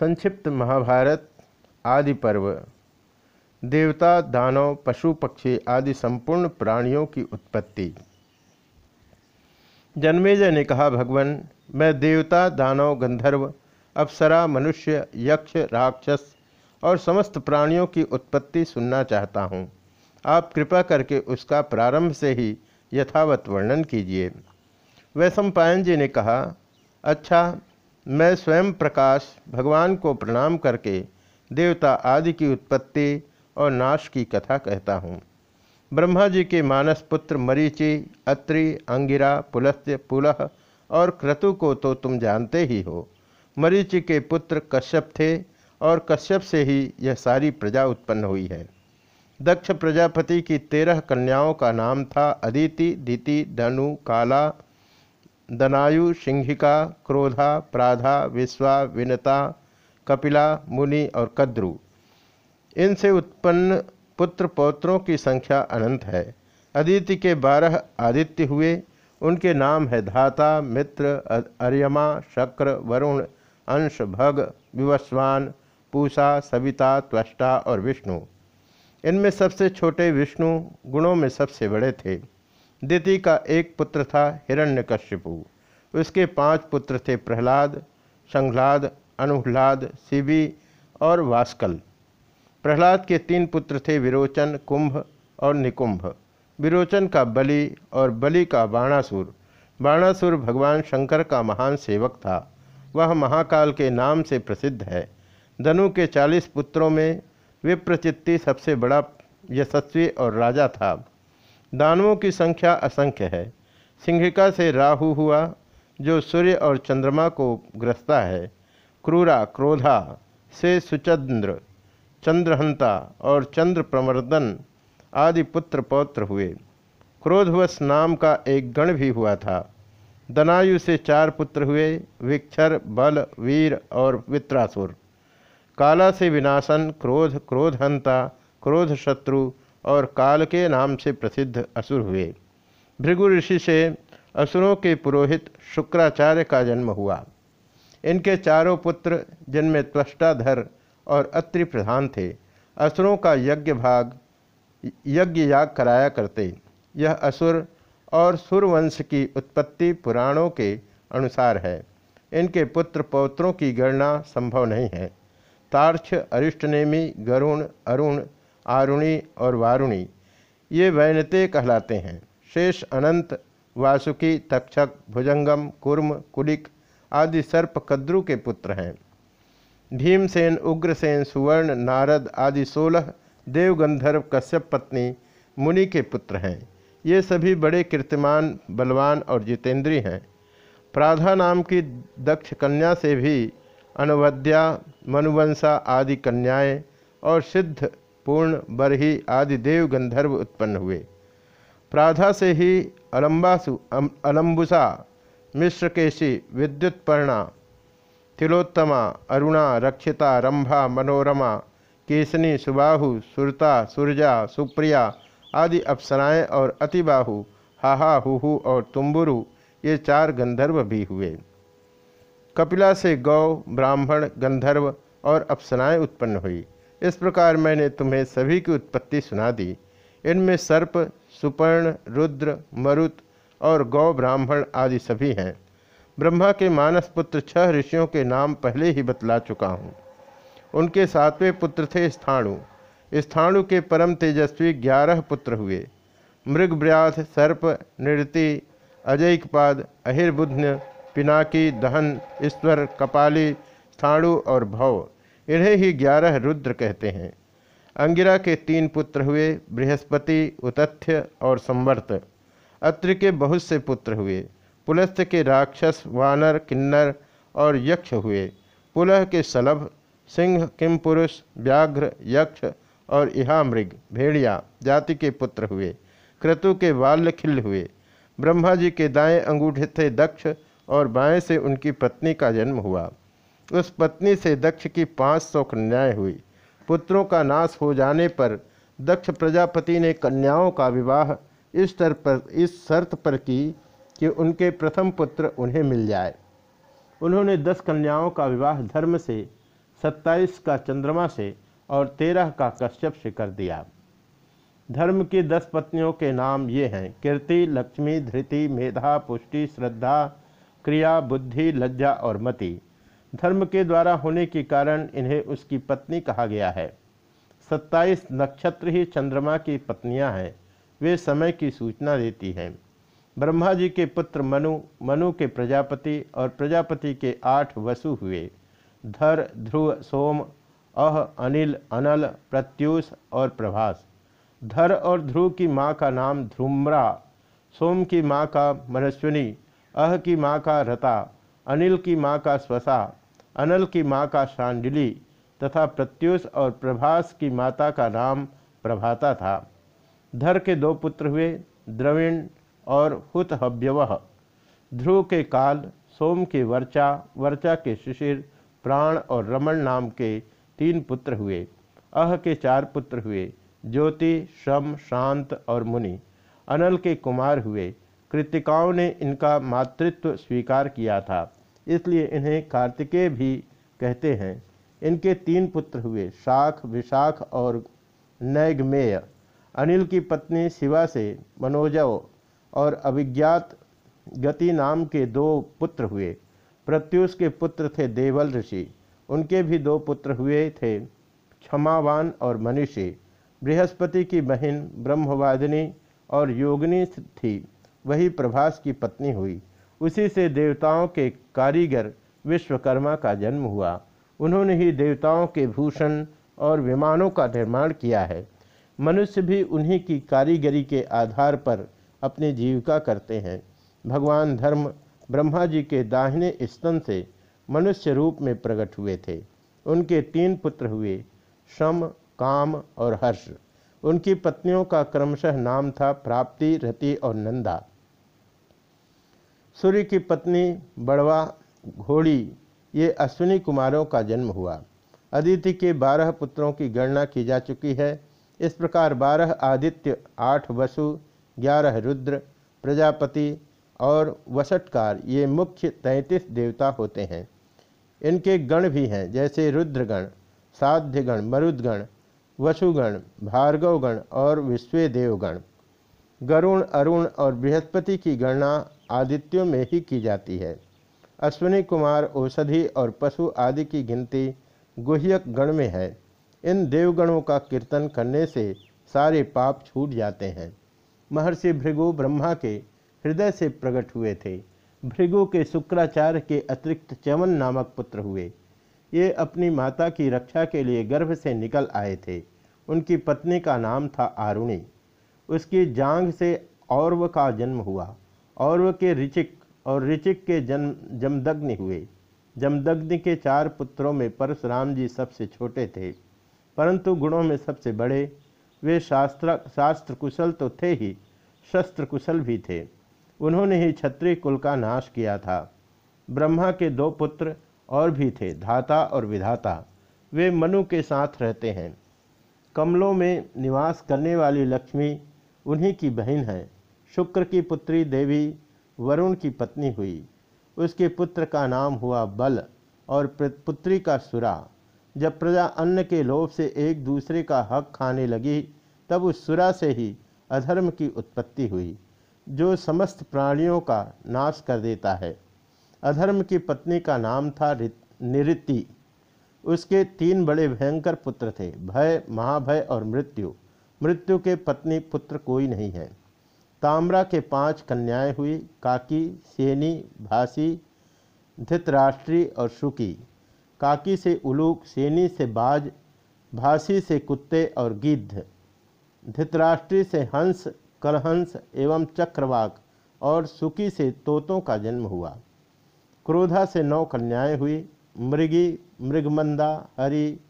संक्षिप्त महाभारत, आदि पर्व। देवता, दानव, पशु पक्षी आदि संपूर्ण प्राणियों की उत्पत्ति। जन्मेजय ने कहा, भगवान, मैं देवता, दानव, गंधर्व, अप्सरा, मनुष्य, यक्ष, राक्षस और समस्त प्राणियों की उत्पत्ति सुनना चाहता हूँ। आप कृपा करके उसका प्रारंभ से ही यथावत वर्णन कीजिए। वैशंपायन जी ने कहा अच्छा मैं स्वयं प्रकाश, भगवान को प्रणाम करके देवता आदि की उत्पत्ति और नाश की कथा कहता हूँ। ब्रह्मा जी के मानस पुत्र मरीचि, अत्रि, अंगिरा पुलस्त्य पुलह और क्रतु को तो तुम जानते ही हो। मरीचि के पुत्र कश्यप थे और कश्यप से ही यह सारी प्रजा उत्पन्न हुई है। दक्ष प्रजापति की तेरह कन्याओं का नाम था अदिति, दिति, धनु, काला दनायु, सिंहिका, क्रोधा, प्राधा, विश्वा, विनता, कपिला, मुनि और कद्रु। इनसे उत्पन्न पुत्र पौत्रों की संख्या अनंत है। अदिति के बारह आदित्य हुए। उनके नाम है धाता, मित्र अर्यमा, शक्र, वरुण, अंश, भग, विवस्वान, पूषा, सविता, त्वष्टा और विष्णु। इनमें सबसे छोटे विष्णु गुणों में सबसे बड़े थे। दिति का एक पुत्र था हिरण्यकश्यपु। उसके पाँच पुत्र थे प्रहलाद संह्लाद अनुह्लाद शिवी और वास्कल। प्रहलाद के तीन पुत्र थे विरोचन, कुंभ और निकुंभ। विरोचन का बलि और बलि का बाणासुर। बाणासुर भगवान शंकर का महान सेवक था। वह महाकाल के नाम से प्रसिद्ध है। धनु के चालीस पुत्रों में विप्रचित्ति सबसे बड़ा यशस्वी और राजा था। दानवों की संख्या असंख्य है। सिंहिका से राहु हुआ, जो सूर्य और चंद्रमा को ग्रसता है। क्रूरा, क्रोधा से सुचंद्र, चंद्रहंता और चंद्र प्रमर्दन आदि पुत्र पौत्र हुए। क्रोधवश नाम का एक गण भी हुआ था। दनायु से चार पुत्र हुए, विक्षर, बल, वीर और वित्रासुर। काला से विनाशन, क्रोध, क्रोधहंता क्रोध शत्रु और काल के नाम से प्रसिद्ध असुर हुए। भृगु ऋषि से असुरों के पुरोहित शुक्राचार्य का जन्म हुआ। इनके चारों पुत्र, जिनमें त्वष्टाधर और अत्रि प्रधान थे, असुरों का यज्ञ भाग, यज्ञ याग कराया करते। यह असुर और सुरवंश की उत्पत्ति पुराणों के अनुसार है। इनके पुत्र पौत्रों की गणना संभव नहीं है। तार्क्ष अरिष्टनेमी गरुण अरुण आरुणी और वारुणी, ये वैनते कहलाते हैं। शेष अनंत, वासुकी, तक्षक, भुजंगम, कुर्म, कुलिक आदि सर्प कद्रु के पुत्र हैं। भीमसेन, उग्रसेन, सुवर्ण, नारद आदि सोलह देवगंधर्व कश्यप पत्नी मुनि के पुत्र हैं। ये सभी बड़े कीर्तिमान, बलवान और जितेंद्री हैं। प्राधा नाम की दक्ष कन्या से भी अनवद्या मनुवंशा आदि कन्याएँ और सिद्ध पूर्ण बरही आदि देव गंधर्व उत्पन्न हुए। प्राधा से ही अलम्बासु अलम्बुसा मिश्रकेशी, विद्युत्पर्णा, तिलोत्तमा, अरुणा, रक्षिता, रंभा, मनोरमा, केसनी, सुबाहु, सुरता, सुरजा, सुप्रिया आदि अप्सराएँ और अतिबाहु, हाहा, हुहु और तुम्बुरु, ये चार गंधर्व भी हुए। कपिला से गौ, ब्राह्मण, गंधर्व और अप्सराएँ उत्पन्न हुई। इस प्रकार मैंने तुम्हें सभी की उत्पत्ति सुना दी। इनमें सर्प, सुपर्ण, रुद्र, मरुत और गौ ब्राह्मण आदि सभी हैं। ब्रह्मा के मानस पुत्र छह ऋषियों के नाम पहले ही बतला चुका हूँ। उनके सातवें पुत्र थे स्थाणु। स्थाणु के परम तेजस्वी ग्यारह पुत्र हुए। मृगव्याध सर्प नृति अजयकपाद अहिर्बुध्न, पिनाकी, दहन, ईश्वर, कपाली, स्थाणु और भव। इन्हें ही ग्यारह रुद्र कहते हैं। अंगिरा के तीन पुत्र हुए, बृहस्पति उतथ्य और संवर्त। अत्र के बहुत से पुत्र हुए पुलस्थ के राक्षस, वानर, किन्नर और यक्ष हुए। पुलह के सलभ सिंह किमपुरुष व्याघ्र, यक्ष और इहामृग, भेड़िया जाति के पुत्र हुए। क्रतु के बाल्यखिल्य हुए। ब्रह्मा जी के दाएँ अंगूठे थे दक्ष और बाएँ से उनकी पत्नी का जन्म हुआ। उस पत्नी से दक्ष की पाँच सौ कन्याएँ हुई। पुत्रों का नाश हो जाने पर दक्ष प्रजापति ने कन्याओं का विवाह इस स्तर पर, इस शर्त पर की कि उनके प्रथम पुत्र उन्हें मिल जाए। उन्होंने दस कन्याओं का विवाह धर्म से, सत्ताईस का चंद्रमा से और तेरह का कश्यप से कर दिया। धर्म की दस पत्नियों के नाम ये हैं, कीर्ति, लक्ष्मी, धृति, मेधा, पुष्टि, श्रद्धा, क्रिया, बुद्धि, लज्जा और मति। धर्म के द्वारा होने के कारण इन्हें उसकी पत्नी कहा गया है। सत्ताईस नक्षत्र ही चंद्रमा की पत्नियाँ हैं। वे समय की सूचना देती हैं। ब्रह्मा जी के पुत्र मनु मनु के प्रजापति और प्रजापति के आठ वसु हुए। धर, ध्रुव, सोम, अह, अनिल, अनल, प्रत्युष और प्रभास। धर और ध्रुव की माँ का नाम ध्रुम्रा सोम की माँ का मनस्विनी, अह की माँ का रता, अनिल की माँ का स्वसा अनल की माँ का शांडिली तथा प्रत्युष और प्रभास की माता का नाम प्रभाता था। धर के दो पुत्र हुए, द्रविण और हुत हव्यवह ध्रुव के काल, सोम के वर्चा वर्चा के शिशिर, प्राण और रमण नाम के तीन पुत्र हुए। अह के चार पुत्र हुए, ज्योति श्रम शांत और मुनि। अनल के कुमार हुए। कृतिकाओं ने इनका मातृत्व स्वीकार किया था। इसलिए इन्हें कार्तिकेय भी कहते हैं। इनके तीन पुत्र हुए, शाख, विशाख और नैगमेय। अनिल की पत्नी शिवा से मनोजव और अभिज्ञात गति नाम के दो पुत्र हुए। प्रत्युष के पुत्र थे देवल ऋषि। उनके भी दो पुत्र हुए थे क्षमावान और मनीषी। बृहस्पति की बहन ब्रह्मवादिनी और योगिनी थी। वही प्रभास की पत्नी हुई। उसी से देवताओं के कारीगर विश्वकर्मा का जन्म हुआ। उन्होंने ही देवताओं के भूषण और विमानों का निर्माण किया है। मनुष्य भी उन्हीं की कारीगरी के आधार पर अपनी जीविका करते हैं। भगवान धर्म ब्रह्मा जी के दाहिने स्तन से मनुष्य रूप में प्रकट हुए थे। उनके तीन पुत्र हुए, शम, काम और हर्ष। उनकी पत्नियों का क्रमशः नाम था प्राप्ति, रति और नंदा। सूर्य की पत्नी बड़वा घोड़ी, ये अश्विनी कुमारों का जन्म हुआ। अदिति के बारह पुत्रों की गणना की जा चुकी है। इस प्रकार बारह आदित्य, आठ वसु, ग्यारह रुद्र, प्रजापति और वसटकार ये मुख्य तैंतीस देवता होते हैं। इनके गण भी हैं, जैसे रुद्रगण, साध्यगण, मरुदगण, वसुगण, भार्गवगण और विश्वेदेवगण। गरुण, अरुण और बृहस्पति की गणना आदित्यों में ही की जाती है। अश्विनी कुमार औषधि और पशु आदि की गिनती गुह्यक गण में है। इन देवगणों का कीर्तन करने से सारे पाप छूट जाते हैं। महर्षि भृगु ब्रह्मा के हृदय से प्रकट हुए थे। भृगु के शुक्राचार्य के अतिरिक्त चवन नामक पुत्र हुए। ये अपनी माता की रक्षा के लिए गर्भ से निकल आए थे। उनकी पत्नी का नाम था आरुणी। उसकी जांग से औरव का जन्म हुआ। औरव के ऋचिक और ऋचिक के जन्म जमदग्नि हुए। जमदग्नि के चार पुत्रों में परशुराम जी सबसे छोटे थे, परंतु गुणों में सबसे बड़े। वे शास्त्र शास्त्र कुशल तो थे ही शस्त्र कुशल भी थे। उन्होंने ही क्षत्रिय कुल का नाश किया था। ब्रह्मा के दो पुत्र और भी थे, धाता और विधाता। वे मनु के साथ रहते हैं। कमलों में निवास करने वाली लक्ष्मी उन्हीं की बहन है। शुक्र की पुत्री देवी वरुण की पत्नी हुई। उसके पुत्र का नाम हुआ बल और पुत्री का सुरा। जब प्रजा अन्न के लोभ से एक दूसरे का हक खाने लगी, तब उस सुरा से ही अधर्म की उत्पत्ति हुई, जो समस्त प्राणियों का नाश कर देता है। अधर्म की पत्नी का नाम था निरिति। उसके तीन बड़े भयंकर पुत्र थे, भय, महाभय और मृत्यु। मृत्यु के पत्नी पुत्र कोई नहीं है। ताम्रा के पाँच कन्याएँ हुई, काकी, सेनी, भासी, धृतराष्ट्री और शुकी काकी से उलूक, सेनी से बाज, भासी से कुत्ते और गिद्ध। धृतराष्ट्री से हंस, कलहंस एवं चक्रवाक और सुकी से तोतों का जन्म हुआ। क्रोधा से नौ कन्याएँ हुई, मृगी, मृगमंदा, हरि,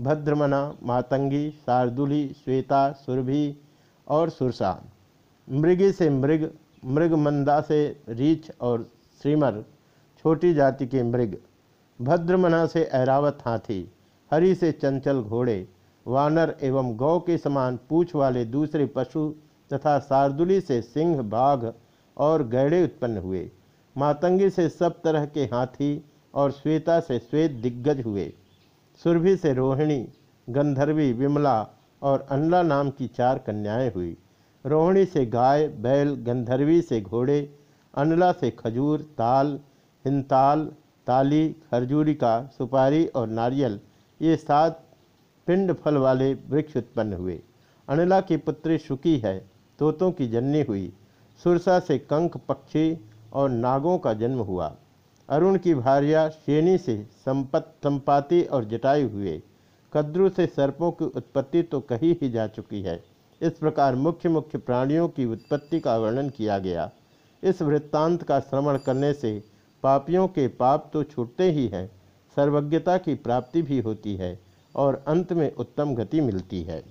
भद्रमना, मातंगी, शार्दुली, श्वेता, सुरभि और सुरसा। मृगी से मृग मृगमंदा से रीछ और श्रीमर, छोटी जाति के मृग। भद्रमना से ऐरावत हाथी, हरि से चंचल घोड़े, वानर एवं गौ के समान पूछ वाले दूसरे पशु तथा शार्दुली से सिंह, बाघ और गैड़े उत्पन्न हुए। मातंगी से सब तरह के हाथी और श्वेता से श्वेत दिग्गज हुए। सुरभि से रोहिणी, गंधर्वी, विमला और अनला नाम की चार कन्याएँ हुई। रोहिणी से गाय, बैल, गंधर्वी से घोड़े, अनला से खजूर ताल हिंताल, ताली खरजूरिका सुपारी और नारियल, ये सात पिंड फल वाले वृक्ष उत्पन्न हुए। अनला की पुत्री सुकी है, तोतों की जननी हुई। सुरसा से कंक पक्षी और नागों का जन्म हुआ। अरुण की भार्या शेनी से संपत, संपाति और जटायु हुए। कद्रु से सर्पों की उत्पत्ति तो कही ही जा चुकी है। इस प्रकार मुख्य मुख्य प्राणियों की उत्पत्ति का वर्णन किया गया। इस वृत्तांत का श्रवण करने से पापियों के पाप तो छूटते ही हैं, सर्वज्ञता की प्राप्ति भी होती है और अंत में उत्तम गति मिलती है।